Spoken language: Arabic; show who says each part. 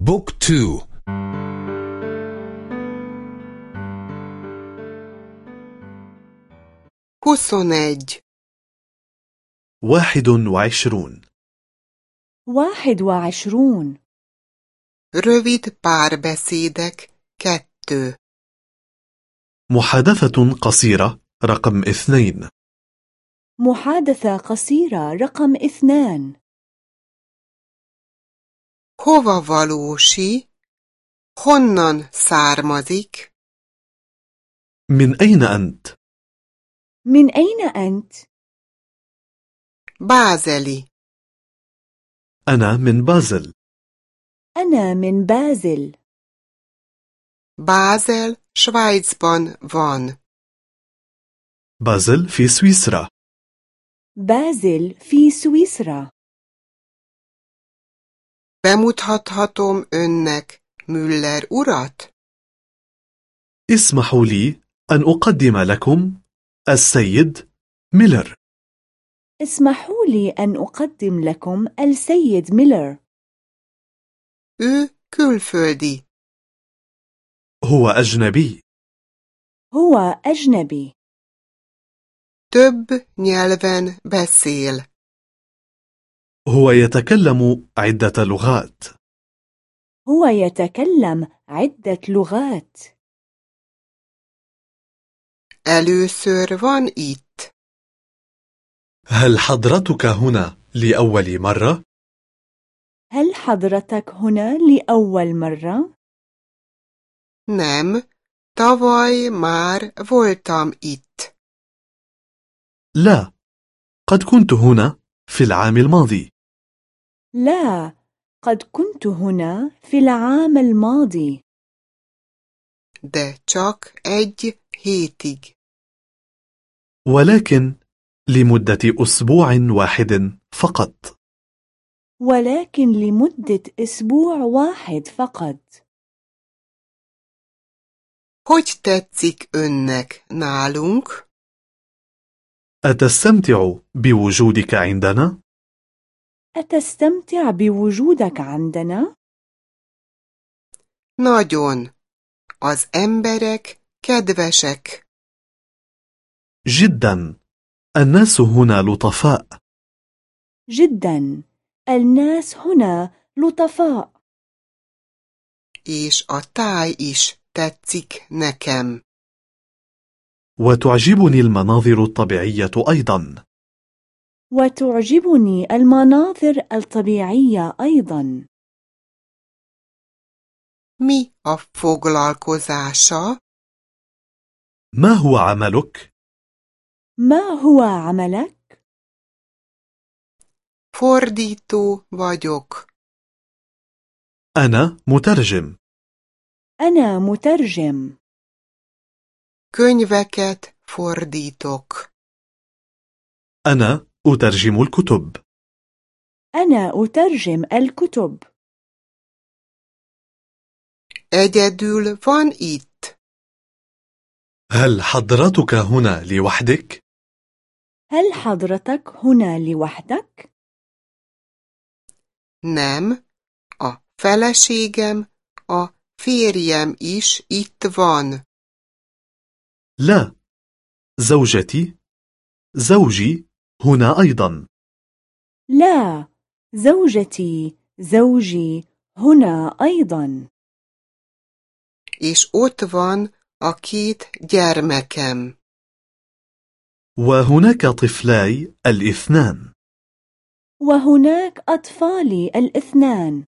Speaker 1: بوك تو
Speaker 2: Huszonnegy.
Speaker 3: واحد وعشرون.
Speaker 4: واحد وعشرون.
Speaker 2: Rövid párbeszédek kettő.
Speaker 3: محادثة قصيرة رقم اثنين.
Speaker 4: محادثة قصيرة رقم اثنان.
Speaker 2: Hova valósi? Honnan származik?
Speaker 3: من أين أنت؟
Speaker 4: من أين أنت؟
Speaker 2: Bázeli.
Speaker 3: أنا من بازل
Speaker 4: أنا من بازل
Speaker 2: Bázel Svájcban van.
Speaker 3: بازل في سويسرا
Speaker 4: بازل في سويسرا
Speaker 2: Bemutathatom önnek Müller urat?
Speaker 3: اسمحوا لي أن أقدم لكم السيد ميلر
Speaker 4: اسمحوا لي أن أقدم لكم السيد ميلر
Speaker 2: Ő külföldi.
Speaker 3: هو أجنبي
Speaker 4: هو أجنبي
Speaker 2: Több nyelven beszél.
Speaker 3: هو يتكلم عدة لغات
Speaker 4: هو يتكلم عدة لغات
Speaker 2: Először van itt.
Speaker 3: هل حضرتك هنا لأول مرة؟
Speaker 4: هل حضرتك هنا لأول مرة؟
Speaker 2: Nem, tavaly már voltam itt.
Speaker 3: لا قد كنت هنا في العام الماضي
Speaker 4: لا قد كنت هنا في العام الماضي
Speaker 2: De csak egy hétig.
Speaker 3: ولكن لمدة أسبوع واحد فقط
Speaker 4: ولكن لمدة أسبوع واحد فقط
Speaker 2: Hogy tetszik önnek nálunk?
Speaker 3: أتستمتع بوجودك عندنا؟
Speaker 4: أتستمتع بوجودك عندنا؟
Speaker 2: Nagyon. Az emberek kedvesek.
Speaker 3: جدا الناس هنا لطفاء
Speaker 4: جدا الناس هنا لطفاء
Speaker 2: És a táj is tetszik nekem.
Speaker 3: وتعجبني المناظر الطبيعية أيضا
Speaker 4: وتعجبني المناظر الطبيعية أيضا
Speaker 2: Mi a foglalkozása?
Speaker 3: ما هو عملك؟
Speaker 4: ما هو عملك؟
Speaker 2: Fordító vagyok.
Speaker 3: أنا مترجم
Speaker 4: أنا مترجم
Speaker 2: Könyveket fordítok.
Speaker 3: أنا أترجم الكتب
Speaker 4: أنا أترجم الكتب
Speaker 2: Egyedül van itt.
Speaker 3: هل حضرتك هنا لوحدك؟
Speaker 4: هل حضرتك هنا لوحدك؟
Speaker 2: Nem. A feleségem, a férjem is itt van.
Speaker 3: لا زوجتي زوجي هنا أيضا.
Speaker 4: لا زوجتي زوجي هنا أيضا.
Speaker 2: És ott van a két gyermekem.
Speaker 3: وهناك طفلاي الاثنان.
Speaker 4: وهناك أطفالي الاثنان.